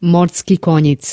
Morski konjic.